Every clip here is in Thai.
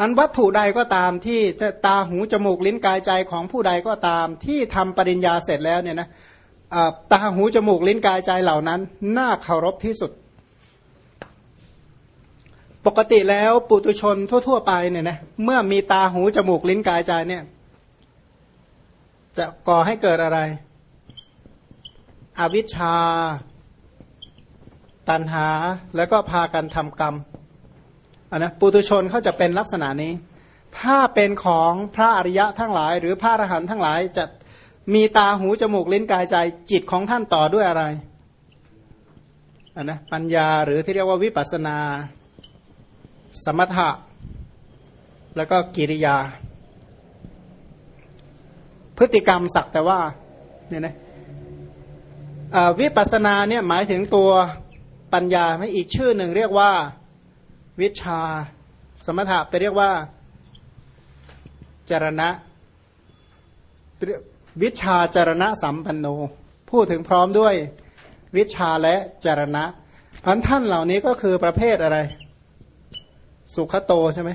อันวัตถุใดก็ตามที่ตาหูจมูกลิ้นกายใจของผู้ใดก็ตามที่ทำปริญญาเสร็จแล้วเนี่ยนะตาหูจมูกลิ้นกายใจเหล่านั้น น่าเคารพที่สุด ปกติแล้วปุตุชนทั่ว ๆ ไปเนี่ยนะเมื่อมีตาหูจมูกลิ้นกายใจเนี่ย จะก่อให้เกิดอะไร อวิชชา ตัณหาแล้วก็พากันทำกรรม อันนะปุตุชนเขาจะเป็นลักษณะนี้ ถ้าเป็นของพระอริยะทั้งหลาย หรือพระอรหันต์ทั้งหลายจะมีตาหูจมูกลิ้นกายใจจิตของท่านต่อด้วยอะไรอันนะปัญญาหรือที่เรียกว่าวิปัสนา สมถะ แล้วก็กิริยา พฤติกรรมสักแต่ว่าเนี่ยนะวิปัสนาเนี่ยหมายถึงตัวปัญญาไม่อีกชื่อหนึ่งเรียกว่า วิชา สมถะไปเรียกว่า จารณะ วิชาจารณะสัมปันโน พูดถึงพร้อมด้วย วิชาและจารณะพันท่านเหล่านี้ก็คือประเภทอะไร สุขโตใช่ไหม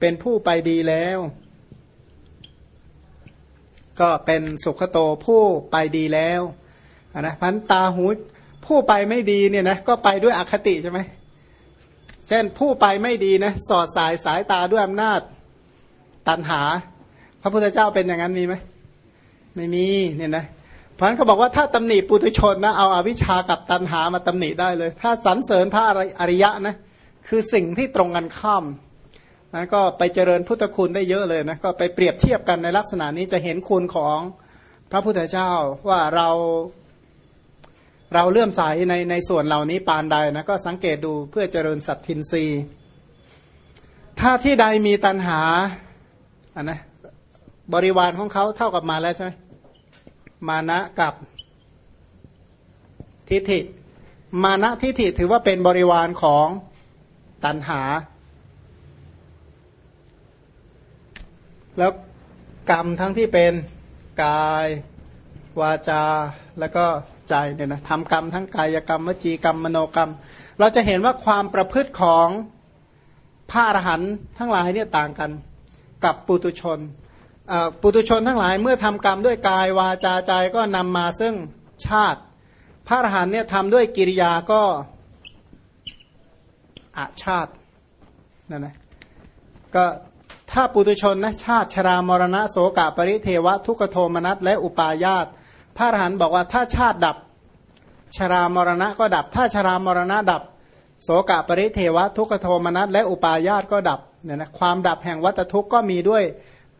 เป็นผู้ไปดีแล้ว ก็เป็นสุขโตผู้ไปดีแล้วนะพันตาหูผู้ไปไม่ดีเนี่ยนะก็ไปด้วยอคติใช่ไหม ช่นผู้ไปไม่ดีนะสอดสายสายตาด้วยอำนาจตันหา พระพุทธเจ้าเป็นอย่างนั้นมีไหมไม่มีเนี่ยนะเพราะฉะนั้นเขาบอกว่าถ้าตำหนิปุถุชนนะเอาอาวิชากับตันหามาตำหนิได้เลย ถ้าสรรเสริญพระอริยะนะคือสิ่งที่ตรงกันข้ามนั้นก็ไปเจริญพุทธคุณได้เยอะเลยนะก็ไปเปรียบเทียบกันในลักษณะนี้จะเห็นคุณของพระพุทธเจ้าว่าเรา เราเลื่อมใสในในส่วนเหล่านี้ปานใดนะก็สังเกตดูเพื่อเจริญสัตทินรีถ้าที่ใดมีตัณหาอะนะบริวารของเขาเท่ากับมาแล้วใช่ไหมมานะกับทิฏฐิ มานะทิฏฐิถือว่าเป็นบริวารของตัณหา แล้วกรรมทั้งที่เป็นกายวาจา แล้วก็ ใจเนี่ยนะทำกรรมทั้งกายกรรมวจีกรรมมโนกรรม เราจะเห็นว่าความประพฤติของพระอรหันต์ทั้งหลายเนี่ยต่างกันกับปุตุชนปุตุชนทั้งหลายเมื่อทำกรรมด้วยกายวาจาใจก็นำมาซึ่งชาติ พระอรหันต์เนี่ยทำด้วยกิริยาก็อาชาตินั่นนะก็ถ้าปุตุชนนะชาติชรามรณะโสกะปริเทวะทุกโทมนัสและอุปาญาต พระอรหันต์บอกว่าถ้าชาติดับชรามรณะก็ดับ ถ้าชรามรณะดับ โสกะปริเทวะทุกโทมนัสและอุปาญาตก็ดับเนี่ยนะความดับแห่งวัตทุกข์ก็มีด้วย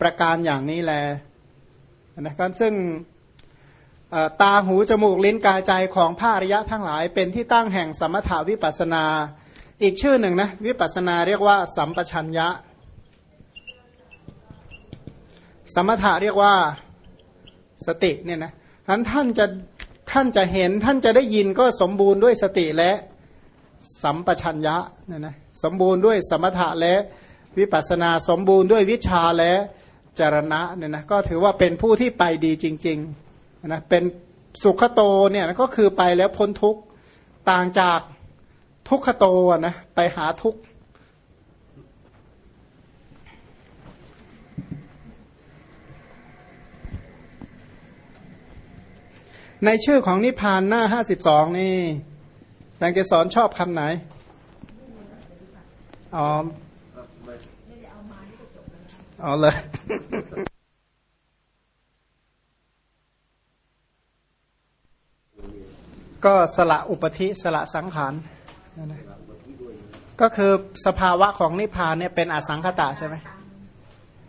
ประการอย่างนี้แลนะครับซึ่งตาหูจมูกลิ้นกายใจของพระอริยะทั้งหลาย เป็นที่ตั้งแห่งสมถาวิปัสนา อีกชื่อหนึ่งนะวิปัสนาเรียกว่า สัมปชัญญะ สมถะเรียกว่าสติเนี่ยนะ ท่านท่านจะท่านจะเห็นท่านจะได้ยินก็สมบูรณ์ด้วยสติและสัมปชัญญะเนี่ยนะสมบูรณ์ด้วยสมถะและวิปัสนาสมบูรณ์ด้วยวิชาและจารณะเนี่ยนะก็ถือว่าเป็นผู้ที่ไปดีจริงๆนะเป็นสุขโตเนี่ยก็คือไปแล้วพ้นทุกต่างจากทุกขโตนะไปหาทุกข์ ในชื่อของนิพพานหน้าห้าสิบสองนี่ดังจะสอนชอบคำไหนอ๋ออ๋อเลยก็สละอุปธิสละสังขารก็คือสภาวะของนิพพานเนี่ยเป็นอสังขตะใช่ไหม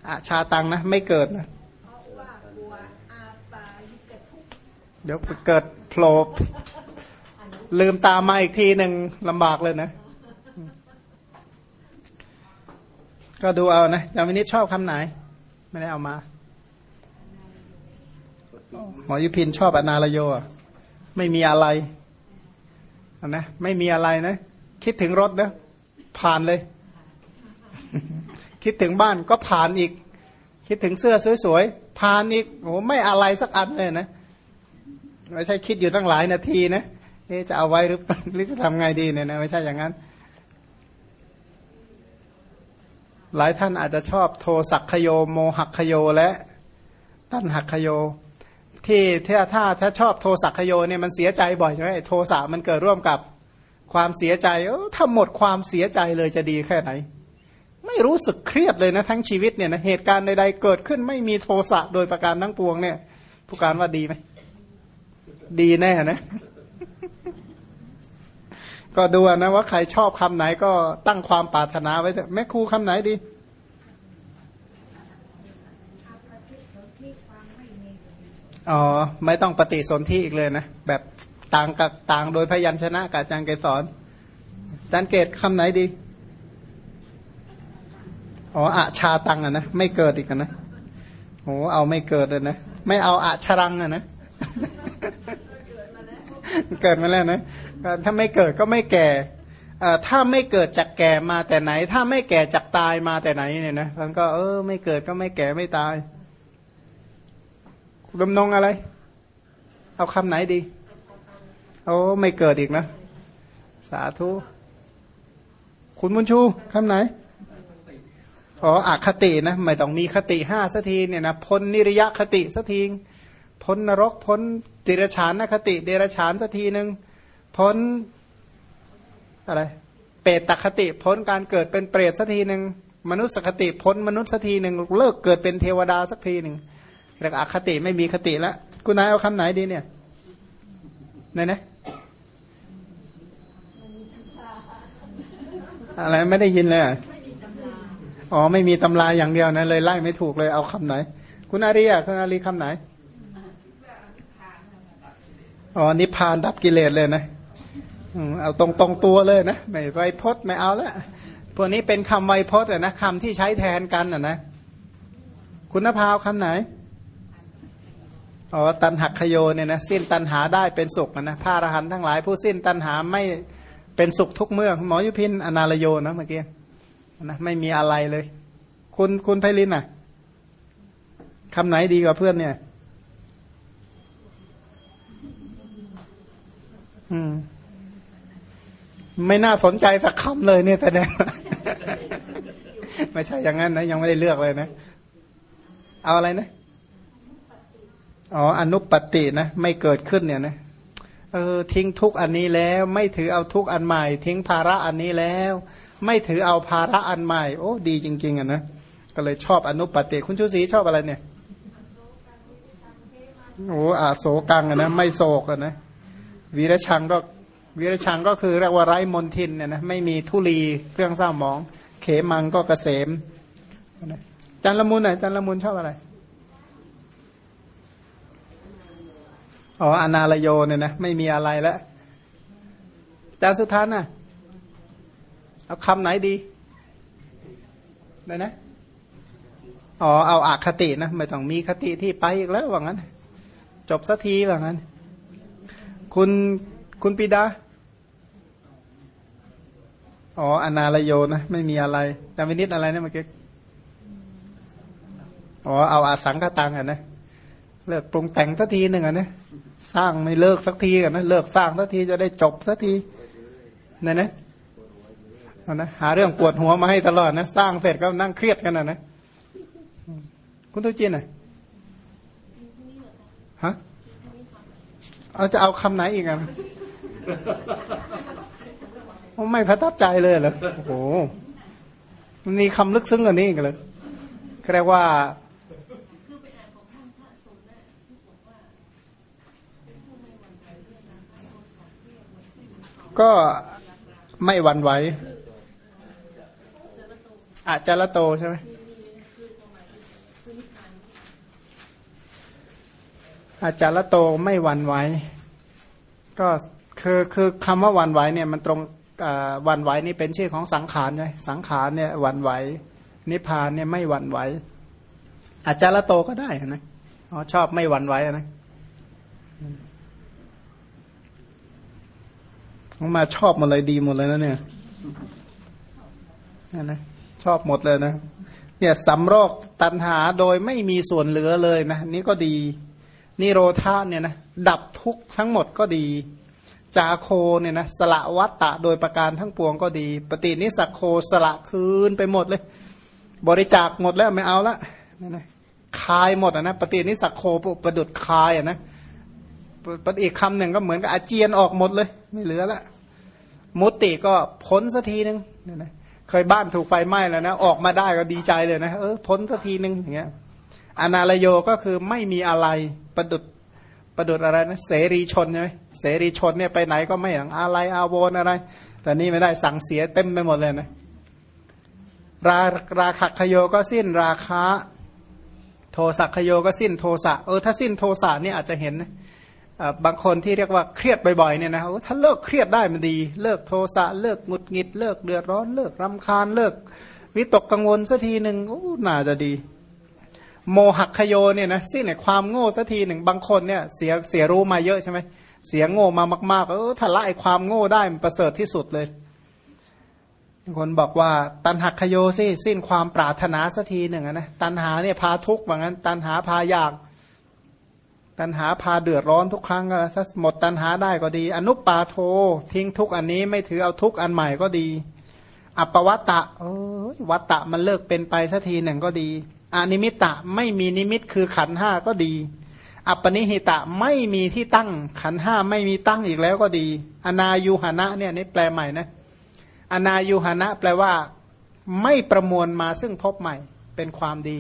อาชาตังนะ ไม่เกิดนะ เดี๋ยวเกิดโผล่ลืมตามาอีกทีหนึ่งลำบากเลยนะ ก็ดูเอานะยามินิชชอบคำไหน ไม่ได้เอามา หมอยุพินชอบอนาลโยไม่มีอะไรนะไม่มีอะไรนะ คิดถึงรถนะ ผ่านเลย คิดถึงบ้านก็ผ่านอีก คิดถึงเสื้อสวยๆผ่านอีกโอ้ไม่อะไรสักอันเลยนะ ไม่ใช่คิดอยู่ตั้งหลายนาทีนะเอ๊จะเอาไว้หรือหรือจะทำไงดีเนี่ยนะไม่ใช่อย่างนั้น หลายท่านอาจจะชอบโทสักขโยโมหักขโยและตันหักขโยที่ถ้าถ้าถ้าชอบโทสักขโยเนี่ยมันเสียใจบ่อยใช่ไหมโทสะมันเกิดร่วมกับความเสียใจเออถ้าหมดความเสียใจเลยจะดีแค่ไหน ไม่รู้สึกเครียดเลยนะทั้งชีวิตเนี่ยนะเหตุการณ์ใดๆเกิดขึ้นไม่มีโทสะโดยประการทั้งปวงเนี่ย ผู้การว่าดีไหม ดีแน่นะ ก็ดูนะว่าใครชอบคำไหนก็ตั้งความปรารถนาไว้แม่ครูคำไหนดีอ๋อ ไม่ต้องปฏิสนธิอีกเลยนะ แบบต่างกับต่างโดยพยัญชนะกับอาจารย์เกสรอาจารย์เกตคำไหนดี อ๋ออาชาตังอะนะ ไม่เกิดอีกนะโอ้เอาไม่เกิดเลยนะ ไม่เอาอาชรังอะนะ เกิดมาแล้วนะถ้าไม่เกิดก็ไม่แก่ถ้าไม่เกิดจากแก่มาแต่ไหน ถ้าไม่แก่จากตายมาแต่ไหนเนี่ยนะมันก็เออ ไม่เกิดก็ไม่แก่ไม่ตายดำนงอะไร เอาคำไหนดี โอ้ไม่เกิดอีกนะ สาธุ คุณบุญชูคำไหนอ๋ออาคตินะไม่ต้องมีคติห้าสัทีเนี่ยนะพ้นนิริยคติสัทีพ้นนรกพ้น ติรฉานนคติ เดรฉานสักทีหนึ่งพ้นอะไรเปรตตคติพ้นการเกิดเป็นเปรตสักทีหนึ่งมนุษย์สคติพ้นมนุษย์สักทีหนึ่งเลิกเกิดเป็นเทวดาสักทีหนึ่งเรียกอคติไม่มีคติแล้วคุณนายเอาคำไหนดีเนี่ยไหนนะอะไรไม่ได้ยินเลยอ๋อไม่มีตำราอย่างเดียวนะเลยไล่ไม่ถูกเลยเอาคำไหน คุณอารีอะคุณอารีคำไหน อ๋อนิพพานดับกิเลสเลยนะเอาตรงตรงตัวเลยนะไม่ไวพจน์ไม่เอาแล้วพวกนี้เป็นคำไวพจน์นะคำที่ใช้แทนกันอะนะคุณนภาวคำไหนอ๋อตันหักขโยเนี่ยนะสิ้นตันหาได้เป็นสุขนะพระอรหันต์ทั้งหลาย ผู้สิ้นตันหาไม่เป็นสุขทุกเมื่อหมอยุพินอนาลโยนะเมื่อกี้นะไม่มีอะไรเลย คุณคุณไพลินอะคำไหนดีกว่าเพื่อนเนี่ย อืม ไม่น่าสนใจสักคำเลยเนี่ยแต่เนี่ยไม่ใช่อย่างนั้นนะยังไม่ได้เลือกเลยนะ เอาอะไรนะอ๋ออนุปตินะไม่เกิดขึ้นเนี่ยนะเออทิ้งทุกอันนี้แล้ว ไม่ถือเอาทุกอันใหม่ ทิ้งภาระอันนี้แล้ว ไม่ถือเอาภาระอันใหม่ โอ้ ดีจริง ๆอะนะก็เลยชอบอนุปติคุณชูศรีชอบอะไรเนี่ยโอ้อาโศกังอะนะไม่โศกอะนะวีระชังก็ วีรชังก็คือเรียกว่าไร้มนทินเนี่ยนะไม่มีทุลีเครื่องเศร้าหมอง เขมังก็เกษมจันละมุนไหนจันละมุนชอบอะไรอ๋ออนาลโยเนี่ยนะไม่มีอะไรแล้วจารสุทานน่ะเอาคำไหนดีได้นะอ๋อเอาอาคตินะไม่ต้องมีคติที่ไปอีกแล้วว่างั้น จบสักทีว่างั้น คุณ คุณปิดา อ๋อ อนาลโยนะ ไม่มีอะไรจำวินิดอะไรนะเมื่อกี้อ๋อ เอาอาสังกตังอะนะ เลิกปรุงแต่งสักทีหนึ่งอะนะ สร้างไม่เลิกสักทีกันนะ เลิกสร้างสักทีจะได้จบสักทีนี่ยนะนะ หาเรื่องปวดหัวมาให้ตลอดนะ สร้างเสร็จก็นั่งเครียดกันนะนะ คุณตุจินอะฮะ เอาจะเอาคำไหนอีกอะ ไม่ประทับใจเลยเหรอโอ้โหมันมีคำลึกซึ้งกว่านี้อีกเลยเรียกว่าก็ไม่หวั่นไหวอาจาระโตใช่ไหมอาจาระโตไม่หวั่นไหวก็ คือคือคำว่าวันไหวเนี่ยมันตรงวันไหวนี่เป็นชื่อของสังขารใช่สังขารเนี่ยวันไหว นิพพานเนี่ยไม่วันไหวอาจาระโตก็ได้นะอ๋อชอบไม่วันไหวนะมาชอบหมดเลยดีหมดเลยนะเนี่ยนะนะชอบหมดเลยนะเนี่ยสำรอกตันหาโดยไม่มีส่วนเหลือเลยนะนี่ก็ดีนิโรธาเนี่ยนะดับทุกทั้งหมดก็ดี จาโคเนี่ยนะสละวัตตะโดยประการทั้งปวงก็ดี ปฏินิสักโคสละคืนไปหมดเลย บริจาคหมดแล้วไม่เอาละนั่นนะคายหมดอะนะปฏินิสักโคประดุดคายอะนะปฏิอีกคำหนึ่งก็เหมือนกับอาเจียนออกหมดเลย ไม่เหลือละมุติก็พ้นสักทีหนึ่งเนี่ยนะเคยบ้านถูกไฟไหม้แล้วนะออกมาได้ก็ดีใจเลยนะเออพ้นสักทีหนึ่งอย่างเงี้ยอนาลโยก็คือไม่มีอะไรประดุด ประดุดอะไรนะเสรีชนใช่ไหมเสรีชนเนี่ยไปไหนก็ไม่อย่างอะไรอาวรอะไร แต่นี่ไม่ได้สั่งเสียเต็มไปหมดเลยนะราราคขโยก็สิ้นราคะ โทสักขโยก็สิ้นโทสะเออถ้าสิ้นโทสะนี่อาจจะเห็นนะบางคนที่เรียกว่าเครียดบ่อยๆเนี่ยนะถ้าเลิกเครียดได้มันดี เลิกโทสะเลิกหงุดหงิด เลิกเดือดร้อน เลิกรำคาญเลิกวิตกกังวลสักทีหนึ่งโอ้น่าจะดี โมหักขโยเนี่ยนะสิ้นในความโง่สักทีหนึ่งบางคนเนี่ยเสียเสียรู้มาเยอะใช่ไหมเสียโง่มามากๆเออถ้าละไอความโง่ได้มันประเสริฐที่สุดเลยคนบอกว่าตันหักขโยสิสิ้นความปรารถนาสักทีหนึ่งนะตันหาเนี่ยพาทุกข์ว่างั้น ตันหาพาอยาก ตันหาพาเดือดร้อนทุกครั้งก็ถ้าหมดตันหาได้ก็ดี อนุปาโททิ้งทุกอันนี้ไม่ถือเอาทุกอันใหม่ก็ดี อัปวัตตะโอ้ยวัตตะมันเลิกเป็นไปสักทีหนึ่งก็ดี อนิมิตะไม่มีนิมิตคือขันห้าก็ดี อัปปนิหิตะไม่มีที่ตั้ง ขันห้าไม่มีตั้งอีกแล้วก็ดี อนายุหนะเนี่ยนี่แปลใหม่นะอนายุหนะแปลว่า ไม่ประมวลมาซึ่งพบใหม่ เป็นความดี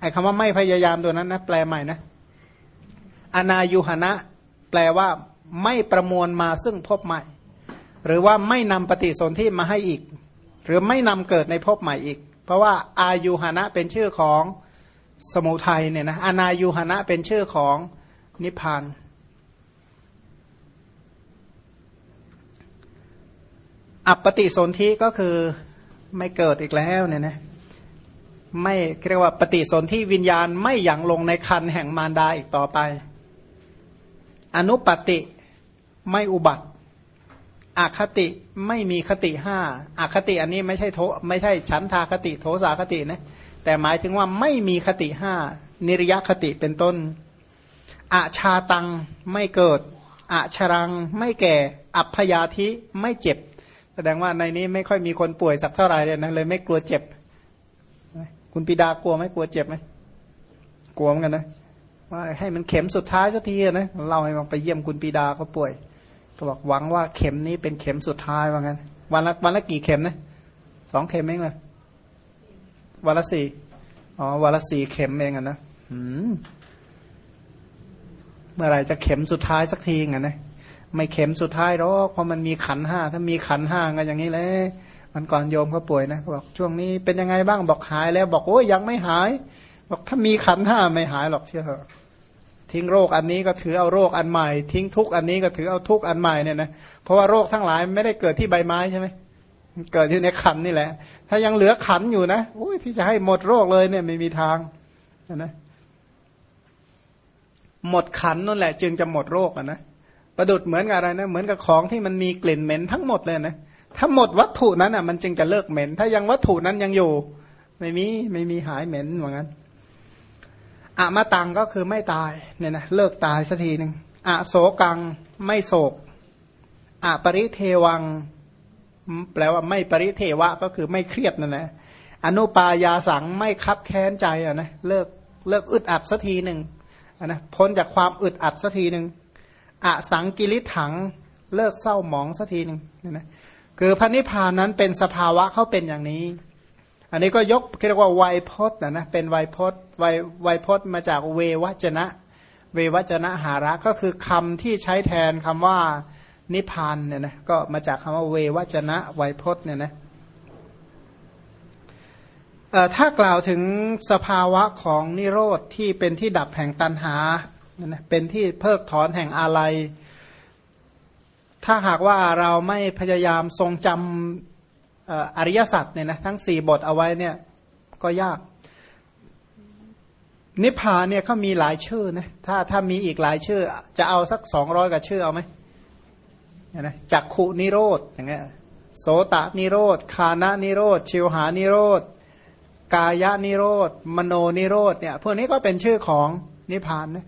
ไอ้คำว่าไม่พยายามตัวนั้นนะแปลใหม่นะอนายุหนะแปลว่า ไม่ประมวลมาซึ่งพบใหม่ หรือว่าไม่นำปฏิสนธิมาให้อีก หรือไม่นำเกิดในพบใหม่อีก เพราะว่าอายุหนะเป็นชื่อของสมุทัยเนี่ยนะอนายุหนะเป็นชื่อของนิพพานอัปปฏิสนธิก็คือไม่เกิดอีกแล้วเนี่ยนะไม่เรียกว่าปฏิสนธิวิญญาณไม่หยั่งลงในคันแห่งมารดาอีกต่อไป อนุปติไม่อุบัติ อาคติไม่มีคติห้าอาคติอันนี้ไม่ใช่โทไม่ใช่ฉันทาคติโทสาคตินะแต่หมายถึงว่าไม่มีคติห้านิรยคติเป็นต้นอาชาตังไม่เกิดอาชรังไม่แก่ อัพยาธิไม่เจ็บ แสดงว่าในนี้ไม่ค่อยมีคนป่วยสักเท่าไหร่เลยนะเลยไม่กลัวเจ็บ คุณปิดากลัวไหมกลัวเจ็บไหมกลัวเหมือนกันนะว่าให้มันเข็มสุดท้ายสักทีนะเล่าให้มาไปเยี่ยมคุณปิดาเขาป่วย ก็บอกหวังว่าเข็มนี้เป็นเข็มสุดท้ายว่างั้น วันละวันละกี่เข็มนะสองเข็มเองเลยวันละสี่อ๋อวันละสี่เข็มเองอะนะเมื่อไรจะเข็มสุดท้ายสักทีงั้นะไม่เข็มสุดท้ายหรอกเพราะมันมีขันห้าถ้ามีขันห้ากันอย่างนี้เลยมันก่อนโยมเขาป่วยนะบอกช่วงนี้เป็นยังไงบ้างบอกหายแล้ว บอกโอ้ยยังไม่หาย บอกถ้ามีขันห้าไม่หายหรอกเชื่อเถอะ ทิ้งโรคอันนี้ก็ถือเอาโรคอันใหม่ ทิ้งทุกอันนี้ก็ถือเอาทุกอันใหม่เนี่ยนะเพราะว่าโรคทั้งหลายไม่ได้เกิดที่ใบไม้ใช่ไหมเกิดที่ในขันนี่แหละ ถ้ายังเหลือขันอยู่นะโอ้ยที่จะให้หมดโรคเลยเนี่ยไม่มีทางนะหมดขันนั่นแหละ จึงจะหมดโรคอะนะประดุดเหมือนกับอะไรนะเหมือนกับของที่มันมีกลิ่นเหม็นทั้งหมดเลยนะถ้าหมดวัตถุนั้นอะ มันจึงจะเลิกเหม็น ถ้ายังวัตถุนั้นยังอยู่ ไม่มีไม่มีหายเหม็นเหมือนกัน อะมาตังก็คือไม่ตายเนี่ยนะเลิกตายสักทีหนึ่งอะโศกังไม่โศกอะปริเทวัง แปลว่าไม่ปริเทวะก็คือไม่เครียดนั่นแหละอนุปายาสังไม่คับแค้นใจอะนะเลิกเลิกอึดอัดสักทีหนึ่งนะพ้นจากความอึดอัดสักทีหนึ่งอสังกิริถังเลิกเศร้าหมองสักทีหนึ่งเนี่ยนะคือพระนิพพานนั้นเป็นสภาวะเขาเป็นอย่างนี้ อันนี้ก็ยกเรียกว่าไวยพจน์นะนะเป็นไวยพจน์ไวยไวยพจน์มาจากเววจนะ เววจนะหาระก็คือคำที่ใช้แทนคำว่านิพพานเนี่ยนะก็มาจากคำว่าเววจนะไวยพจน์เนี่ยนะถ้ากล่าวถึงสภาวะของนิโรธที่เป็นที่ดับแห่งตันหาเป็นที่เพิกถอนแห่งอาลัย ถ้าหากว่าเราไม่พยายามทรงจำ อริยสัจเนี่ยนะทั้งสี่บทเอาไว้เนี่ยก็ยาก นิพพานเนี่ยเขามีหลายชื่อนะถ้าถ้ามีอีกหลายชื่อ จะเอาสักสองร้อยกับชื่อเอาไหมนะจักขุนิโรธอย่างเงี้ยโสตนิโรธฆานะนิโรธชิวหานิโรธกายนิโรธมโนนิโรธเนี่ยพวกนี้ก็เป็นชื่อของนิพพานนะ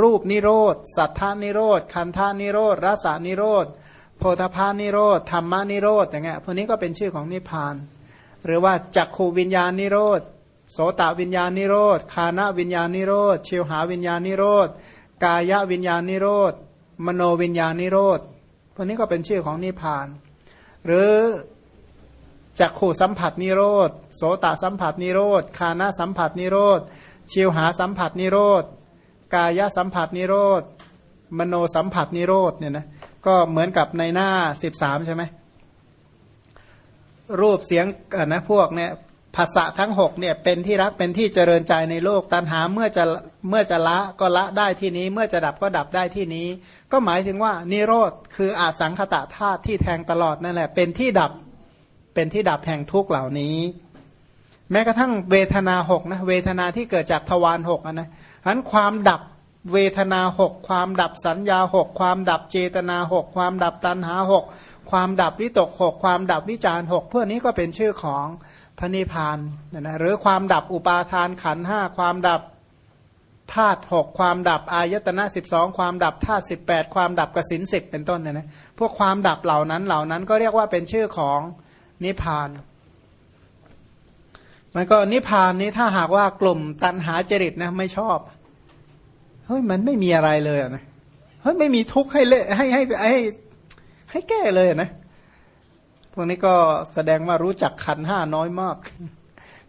รูปนิโรธสัททานิโรธคันธานิโรธรสานิโรธ โผฏฐัพพานิโรธธัมมานิโรธอย่างเงี้ยพวกนี้ก็เป็นชื่อของนิพพาน หรือว่าจักขูวิญญาณนิโรธโสตวิญญาณนิโรธฆานะวิญญาณนิโรธชิวหาวิญญาณนิโรธกายวิญญาณนิโรธมโนวิญญาณนิโรธพวกนี้ก็เป็นชื่อของนิพพาน หรือจักขูสัมผัสนิโรธโสตสัมผัสนิโรธคานะสัมผัสนิโรธชิวหาสัมผัสนิโรธกายสัมผัสนิโรธมโนสัมผัสนิโรธเนี่ยนะ ก็เหมือนกับในหน้าสิบสามใช่ไหมรูปเสียงนะพวกเนี่ยภาษาทั้งหกเนี่ยเป็นที่รักเป็นที่เจริญใจในโลกตัณหาเมื่อจะเมื่อจะละก็ละได้ที่นี้ เมื่อจะดับก็ดับได้ที่นี้ ก็หมายถึงว่านิโรธคืออาสังขตะธาตุที่แทงตลอดนั่นแหละ เป็นที่ดับเป็นที่ดับแห่งทุกเหล่านี้ แม้กระทั่งเวทนาหกนะเวทนาที่เกิดจากทวารหกนะฉะนั้นความดับ เวทนาหกความดับสัญญาหกความดับเจตนาหกความดับตัณหาหกความดับวิตกหกความดับวิจารหกพวกนี้ก็เป็นชื่อของพระนิพพานนะนะหรือความดับอุปาทานขันห้าความดับธาตุหกความดับอายตนะสิบสองความดับธาตุสิบแปดความดับกสินสิบเป็นต้นเนี่ยนะพวกความดับเหล่านั้นเหล่านั้นก็เรียกว่าเป็นชื่อของนิพพานมันก็นิพพานนี้ถ้าหากว่ากลุ่มตันหาจริตนะไม่ชอบ เฮ้ยมันไม่มีอะไรเลยนะเฮ้ยไม่มีทุกข์ให้เละให้ให้ให้ ให้แก้เลยนะพวกนี้ก็แสดงว่ารู้จักขันห้าน้อยมาก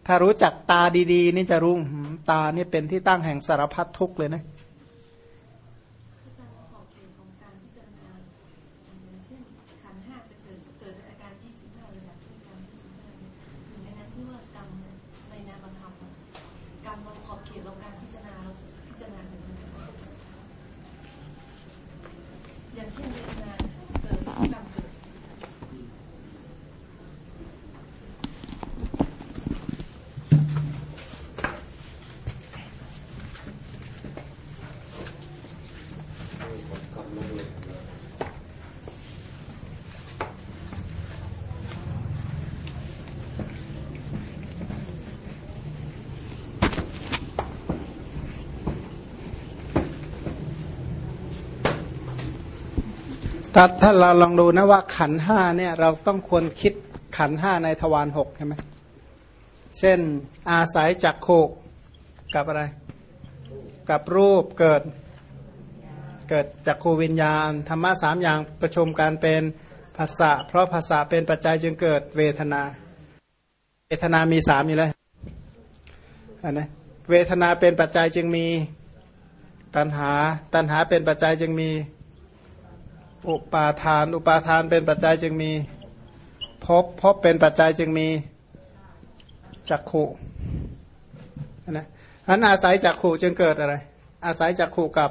ถ้ารู้จักตาดี ๆ นี่จะรู้ตาเนี่ยเป็นที่ตั้งแห่งสารพัดทุกข์เลยนะ ถ้าถ้าเราลองดูนะว่าขันห้าเนี่ยเราต้องควรคิดขันห้าในทวารหกใช่ไหมเช่นอาศัยจักโคกับอะไร กับรูปเกิด เกิดจักโควิญญาณธรรมะสามอย่างประชุมการเป็นภาษาเพราะภาษาเป็นปัจจัยจึงเกิดเวทนา เวทนามีสามอยู่แล้วอันนะเวทนาเป็นปัจจัยจึงมีตัณหา ตัณหาเป็นปัจจัยจึงมี อุปาทาน อุปาทานเป็นปัจจัยจึงมีพบพบเป็นปัจจัยจึงมีจักขุนะอันอาศัยจักขุจึงเกิดอะไร อาศัยจักขุกับ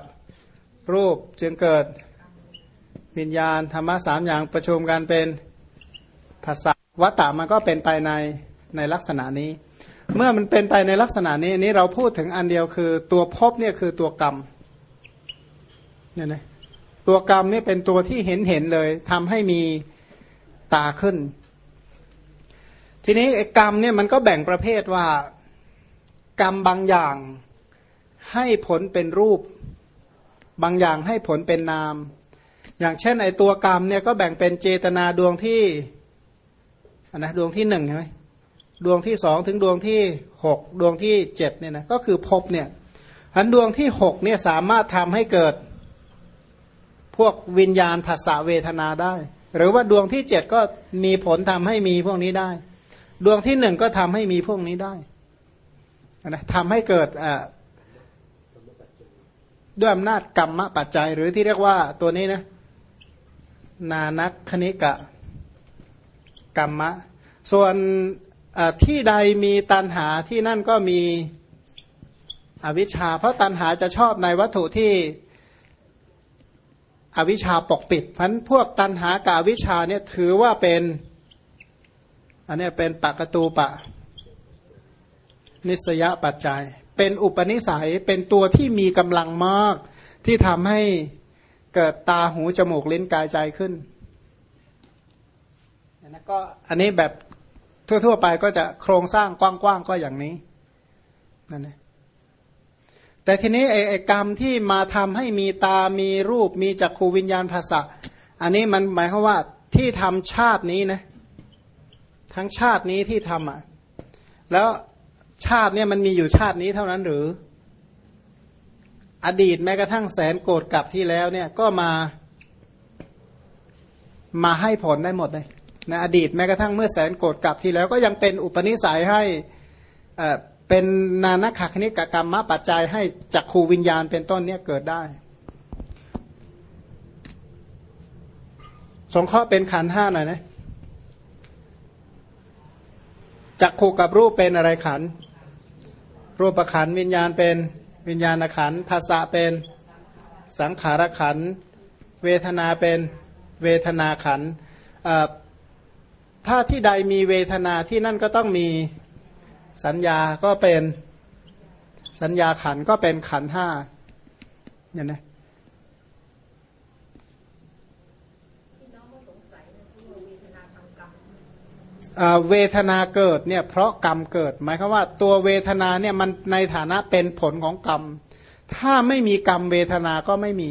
รูปจึงเกิดวิญญาณธรรมะสามอย่างประชุมกันเป็นภาษาวัตตามันก็เป็นไปในในลักษณะนี้ เมื่อมันเป็นไปในลักษณะนี้นี้เราพูดถึงอันเดียวคือตัวพบเนี่ยคือตัวกรรมเนี่ยนะ ตัวกรรมนี่เป็นตัวที่เห็นเห็นเลยทำให้มีตาขึ้น ทีนี้ไอ้กรรมเนี่ยมันก็แบ่งประเภทว่า กรรมบางอย่างให้ผลเป็นรูป บางอย่างให้ผลเป็นนาม อย่างเช่นไอ้ตัวกรรมเนี่ยก็แบ่งเป็นเจตนาดวงที่นนะดวงที่หนึ่งใช่ไหมดวงที่สองถึงดวงที่หกดวงที่เจ็ดเนี่ยนะก็คือภพเนี่ยอันดวงที่หกเนี่ยสามารถทำให้เกิด พวกวิญญาณภาษาเวทนาได้ หรือว่าดวงที่เจ็ดก็มีผลทำให้มีพวกนี้ได้ ดวงที่หนึ่งก็ทำให้มีพวกนี้ได้นะทำให้เกิดด้วยอำนาจกรรมปัจจัย หรือที่เรียกว่าตัวนี้นะนานักคณิกะกรรมะ ส่วนที่ใดมีตันหาที่นั่นก็มีอวิชชา เพราะตันหาจะชอบในวัตถุที่ อวิชชาปกปิดพันพวกตันหากาวิชาเนี่ยถือว่าเป็นอันนี้เป็นปกตูปะ นิสยปัจจัย เป็นอุปนิสัยเป็นตัวที่มีกำลังมาก ที่ทำให้เกิดตาหูจมูกลิ้นกายใจขึ้นนะก็อันนี้แบบทั่วๆไปก็จะโครงสร้างกว้างๆก็อย่างนี้นั่นเอง แต่ทีนี้ไอ้กรรมที่มาทำให้มีตา มีรูป มีจักขูวิญญาณภาษะอันนี้มันหมายความว่าที่ทำชาตินี้นะ ทั้งชาตินี้ที่ทำอะ แล้วชาติเนี่ยมันมีอยู่ชาตินี้เท่านั้นหรือ อดีตแม้กระทั่งแสนโกรธกลับที่แล้วเนี่ยก็มา มาให้ผลได้หมดเลยนอดีตแม้กระทั่งเมื่อแสนโกรธกลับที่แล้วก็ยังเป็นอุปนิสัยให้ เป็นนานักขคณิกกรรมมะปัจจัยให้จักขูวิญญาณเป็นต้นเนี่ยเกิดได้ สงเคราะห์เป็นขันห้าหน่อยนะจักขูกับรูปเป็นอะไรขัน รูปขันวิญญาณเป็นวิญญาณขันภาษาเป็นสังขารขัน เวทนาเป็นเวทนาขันถ้าที่ใดมีเวทนาที่นั่นก็ต้องมี สัญญาก็เป็นสัญญาขันก็เป็นขันห้าเนี่ยนะเวทนาเกิดเนี่ยเพราะกรรมเกิด หมายความว่าตัวเวทนาเนี่ยมันในฐานะเป็นผลของกรรม ถ้าไม่มีกรรมเวทนาก็ไม่มี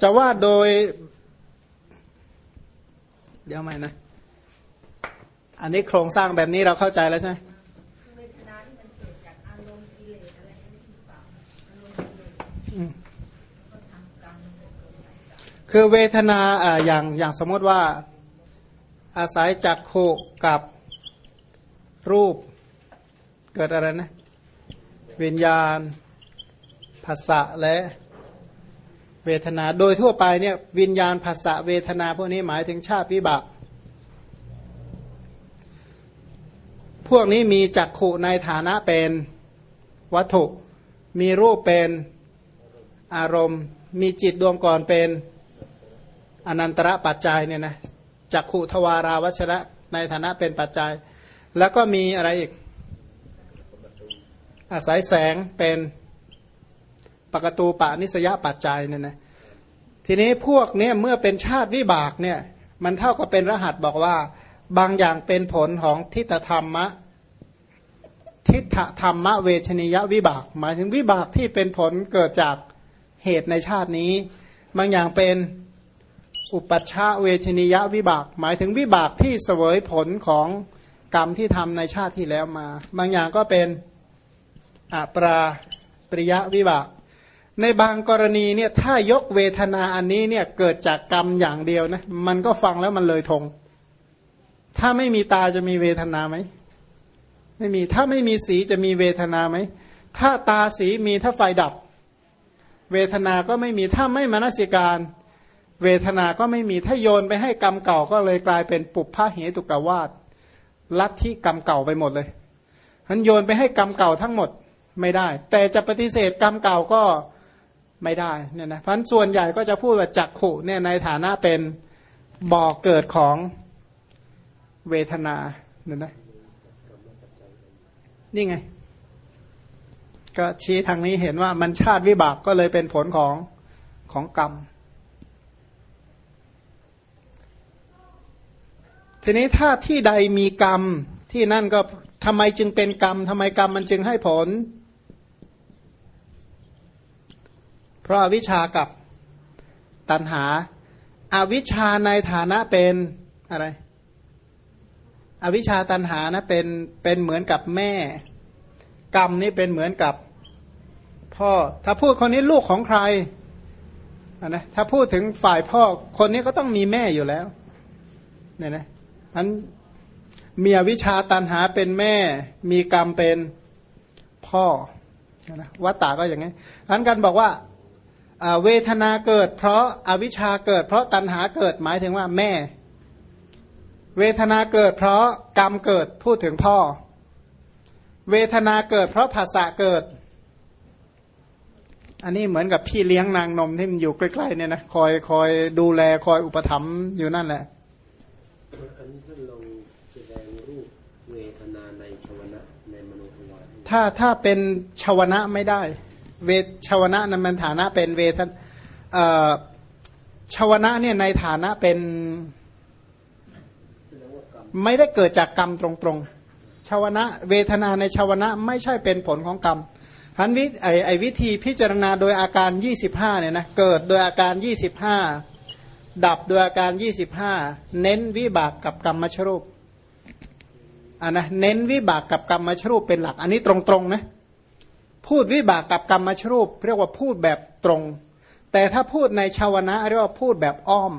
จะว่าโดย เดี๋ยวใหม่นะ อันนี้โครงสร้างแบบนี้เราเข้าใจแล้วใช่ไหมคือเวทนาอ่าอย่างอย่างสมมติว่าอาศัยจักโคกับรูปเกิดอะไรนะวิญญาณภาษะและเวทนา โดยทั่วไปเนี่ยวิญญาณภาษะเวทนาพวกนี้หมายถึงชาติวิบาก วกนี้มีจักขุในฐานะเป็นวัตถุ มีรูปเป็นอารมณ์ มีจิตดวงก่อนเป็นอนันตระปัจจัยเนี่ยนะจักขุทวาราวัชระในฐานะเป็นปัจจัย แล้วก็มีอะไรอีก อาศัยแสงเป็นปกตูปะนิสยปัจจัยเนี่ยนะทีนี้พวกเนี้ยเมื่อเป็นชาติวิบากเนี่ย มันเท่ากับเป็นรหัสบอกว่า บางอย่างเป็นผลของทิฏฐธรรมะ ทิฏฐธรรมะเวชนิยวิบาก หมายถึงวิบากที่เป็นผลเกิดจากเหตุในชาตินี้ บางอย่างเป็นอุปัชชาเวชนิยวิบาก หมายถึงวิบากที่เสวยผลของกรรมที่ทำในชาติที่แล้วมา บางอย่างก็เป็นอัปราปริยวิบาก ในบางกรณีเนี่ยถ้ายกเวทนาอันนี้เนี่ยเกิดจากกรรมอย่างเดียวนะมันก็ฟังแล้วมันเลยทง ถ้าไม่มีตาจะมีเวทนาไหมไม่มีถ้าไม่มีสีจะมีเวทนาไหมถ้าตาสีมีถ้าไฟดับ เวทนาก็ไม่มีถ้าไม่มนสิการ เวทนาก็ไม่มีถ้าโยนไปให้กรรมเก่าก็เลยกลายเป็นปุบพาเหตุกวาดลัทธิกรรมเก่าไปหมดเลยฉันโยนไปให้กรรมเก่าทั้งหมดไม่ได้ แต่จะปฏิเสธกรรมเก่าก็ไม่ได้เนี่ยนะพันส่วนใหญ่ก็จะพูดว่าจักขุเนี่ยในฐานะเป็นบ่อกเกิดของ เวทนาเนี่ยนะนี่ไง ก็ชี้ทางนี้เห็นว่ามันชาติวิบากก็เลยเป็นผลของของกรรม ทีนี้ถ้าที่ใดมีกรรมที่นั่นก็ทำไมจึงเป็นกรรมทำไมกรรมมันจึงให้ผล เพราะอาวิชากับตัณหาอาวิชาในฐานะเป็นอะไร อวิชาตันหานะเป็นเป็นเหมือนกับแม่ กรรมนี่เป็นเหมือนกับพ่อ ถ้าพูดคนนี้ลูกของใครนะถ้าพูดถึงฝ่ายพ่อคนนี้ก็ต้องมีแม่อยู่แล้วเนี่ยนะอันมีอวิชาตันหาเป็นแม่ มีกรรมเป็นพ่อนะวัตตาก็อย่างนี้อันกันบอกว่าเวทนาเกิด เพราะอาวิชชาเกิด เพราะตัณหาเกิดหมายถึงว่าแม่ เวทนาเกิดเพราะกรรมเกิดพูดถึงพ่อ เวทนาเกิดเพราะภาษาเกิด อันนี้เหมือนกับพี่เลี้ยงนางนมที่มันอยู่ใกล้ๆเนี่ยนะคอยคอยดูแลคอยอุปถัมภ์อยู่นั่นแหละอันนี้ท่านลงแสดงรูปเวทนาในชวนะในมโนทวารถ้าถ้าเป็นชวนะไม่ได้ เวชวนะนั้นมันฐานะเป็นเวทชวนะเนี่ยในฐานะเป็น ไม่ได้เกิดจากกรรมตรงๆชาวนะเวทนาในชาวนะไม่ใช่เป็นผลของกรรมพันวิไอไอวิธีพิจารณาโดยอาการ 25เนี่ยนะเกิดโดยอาการ 25 ดับโดยอาการยี่สิบห้าเน้นวิบากกับกรรมมชรูปอ่านะเน้นวิบากกับกรรมมชรูปเป็นหลัก อันนี้ตรงๆนะพูดวิบากกับกรรมมชรูป เรียกว่าพูดแบบตรง แต่ถ้าพูดในชาวนะเรียกว่าพูดแบบอ้อม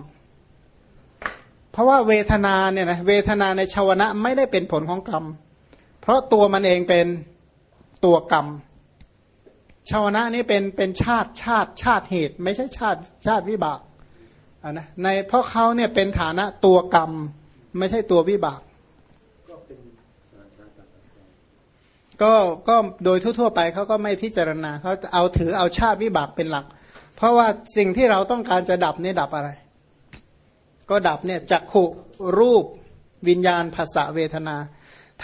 เพราะว่าเวทนาเนี่ยนะเวทนาในชาวนะไม่ได้เป็นผลของกรรม เพราะตัวมันเองเป็นตัวกรรมชาวนะนี่เป็นเป็นชาติชาติชาติเหตุ ไม่ใช่ชาติชาติวิบากอ่านะในเพราะเขาเนี่ยเป็นฐานะตัวกรรม ไม่ใช่ตัววิบาก ก็เป็นสารชาต่างก็ก็โดยทั่วๆไปเขาก็ไม่พิจารณาเขาจะเอาถือเอาชาติวิบากเป็นหลัก เพราะว่าสิ่งที่เราต้องการจะดับเนี่ยดับอะไร ก็ดับเนี่ยจักขุรูปวิญญาณภาษาเวทนา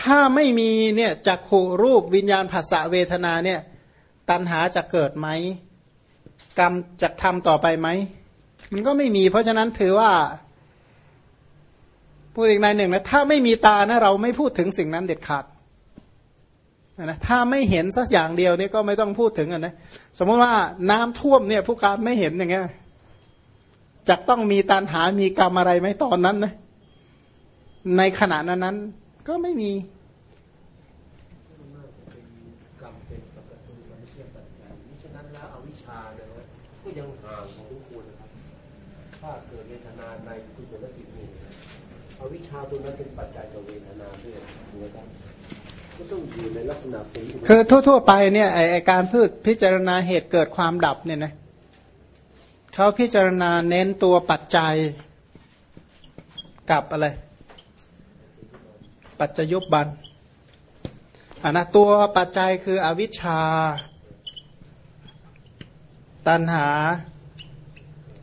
ถ้าไม่มีเนี่ยจักขุรูปวิญญาณภาษาเวทนาเนี่ยตัณหาจะเกิดไหมกรรมจะทำต่อไปไหมมันก็ไม่มี เพราะฉะนั้นถือว่าพูดอีกในหนึ่งนะถ้าไม่มีตานะเราไม่พูดถึงสิ่งนั้นเด็ดขาดนะถ้าไม่เห็นสักอย่างเดียวนี่ก็ไม่ต้องพูดถึงอะนะสมมติว่าน้ำท่วมเนี่ยผู้การไม่เห็นอย่างเงี้ย จะต้องมีตันหามีกรรมอะไรไหมตอนนั้นนะในขณะนั้นนั้น ก็ไม่มีๆมันน่าจะเป็นกรรมเป็นปกติมันไม่ใช่ปัจจัยมิฉะนั้นแล้วอวิชาเนี่ยก็ยังห่างของทุกคนนะครับ ถ้าเกิดเวทนาในกุศละจิตนี่นะอวิชาตัวนั้นเป็นปัจจัยต่อเวทนาด้วยนะครับก็ต้อคือทั่ว ๆ ไปเนี่ยไอการพูดพิจารณาเหตุเกิดความดับเนี่ยนะ เขาพิจารณาเน้นตัวปัจจัยกับอะไร ปัจจยุบบันอะนะตัวปัจจัยคืออวิชชา ตัณหา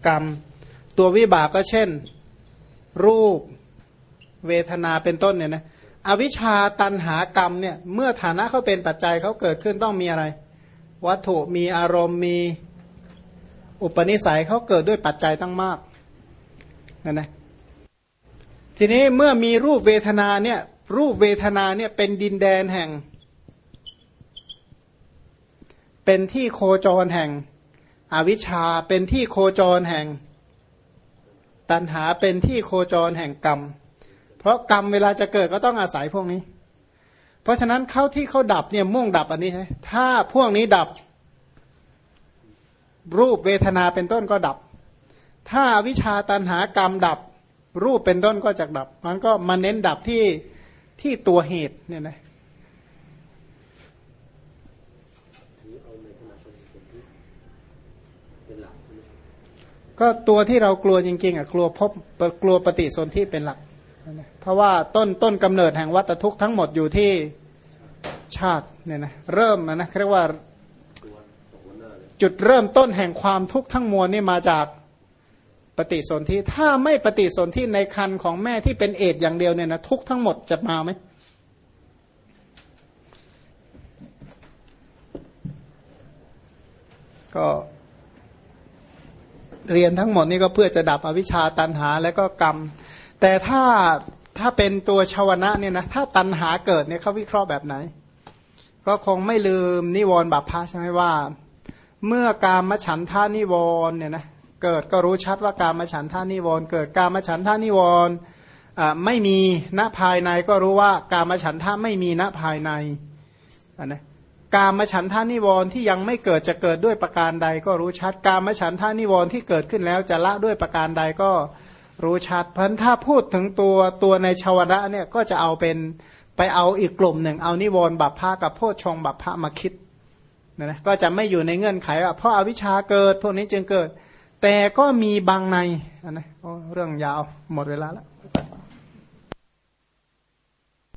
กรรม ตัววิบากก็เช่น รูปเวทนาเป็นต้นเนี่ยนะอวิชชาตันหากรรมเนี่ยเมื่อฐานะเขาเป็นปัจจัยเขาเกิดขึ้นต้องมีอะไร วัตถุมีอารมณ์มี อุปนิสัยเขาเกิดด้วยปัจจัยตั้งมากนะนะทีนี้เมื่อมีรูปเวทนาเนี่ย รูปเวทนาเนี่ยเป็นดินแดนแห่ง เป็นที่โคจรแห่ง อวิชชาเป็นที่โคจรแห่ง ตันหาเป็นที่โคจรแห่งกรรม เพราะกรรมเวลาจะเกิดก็ต้องอาศัยพวกนี้ เพราะฉะนั้นเข้าที่เขาดับเนี่ยมุ่งดับอันนี้ใช่ถ้าพวกนี้ดับ รูปเวทนาเป็นต้นก็ดับ ถ้าวิชาตันหากรรมดับ รูปเป็นต้นก็จะดับ มันก็มาเน้นดับที่ที่ตัวเหตุเนี่ยนะก็ตัวที่เรากลัวจริงๆอะกลัวพบกลัวปฏิสนธิเป็นหลัก เพราะว่าต้นต้นกำเนิดแห่งวัฏทุกข์ทั้งหมดอยู่ที่ชาติเนี่ยนะเริ่มนะนะเรียกว่า ตัวตกหัวหน้าเลย จุดเริ่มต้นแห่งความทุกข์ทั้งมวลนี่มาจากปฏิสนธิถ้าไม่ปฏิสนธิในคันของแม่ที่เป็นเอดอย่างเดียวเนี่ยนะทุกทั้งหมดจะมาไหมก็เรียนทั้งหมดนี่ก็เพื่อจะดับอวิชชาตันหาและก็กรรม แต่ถ้าถ้าเป็นตัวชาวนะเนี่ยนะถ้าตันหาเกิดเนี่ยเขาวิเคราะห์แบบไหน ก็คงไม่ลืมนิวรณ์บัพพะใช่ไหมว่า เมื่อการมฉันทานิวรณ์เนี่ยนะเกิดก็รู้ชัดว่าการมฉันทานิวรณ์เกิดการมฉันทานิวรณ์ไม่มีณภายในก็รู้ว่าการมฉันท่าไม่มีณภายในนะการมฉันทานิวรณ์ที่ยังไม่เกิดจะเกิดด้วยประการใด ก็รู้ชัดการมฉันทานิวรณ์ที่เกิดขึ้นแล้วจะละด้วยประการใดก็รู้ชัด เพราะฉะนั้นถ้าพูดถึงตัวตัวในชาวนะเนี่ยก็จะเอาเป็นไปเอาอีกกลุ่มหนึ่ง เอานิวรณ์บัพพะกับโพชฌงบัพพะมาคิด นะนะก็จะไม่อยู่ในเงื่อนไขว่าเพราะอาวิชชาเกิดพวกนี้จึงเกิด แต่ก็มีบางในอันนี้เรื่องยาวหมดเวลาแล้ว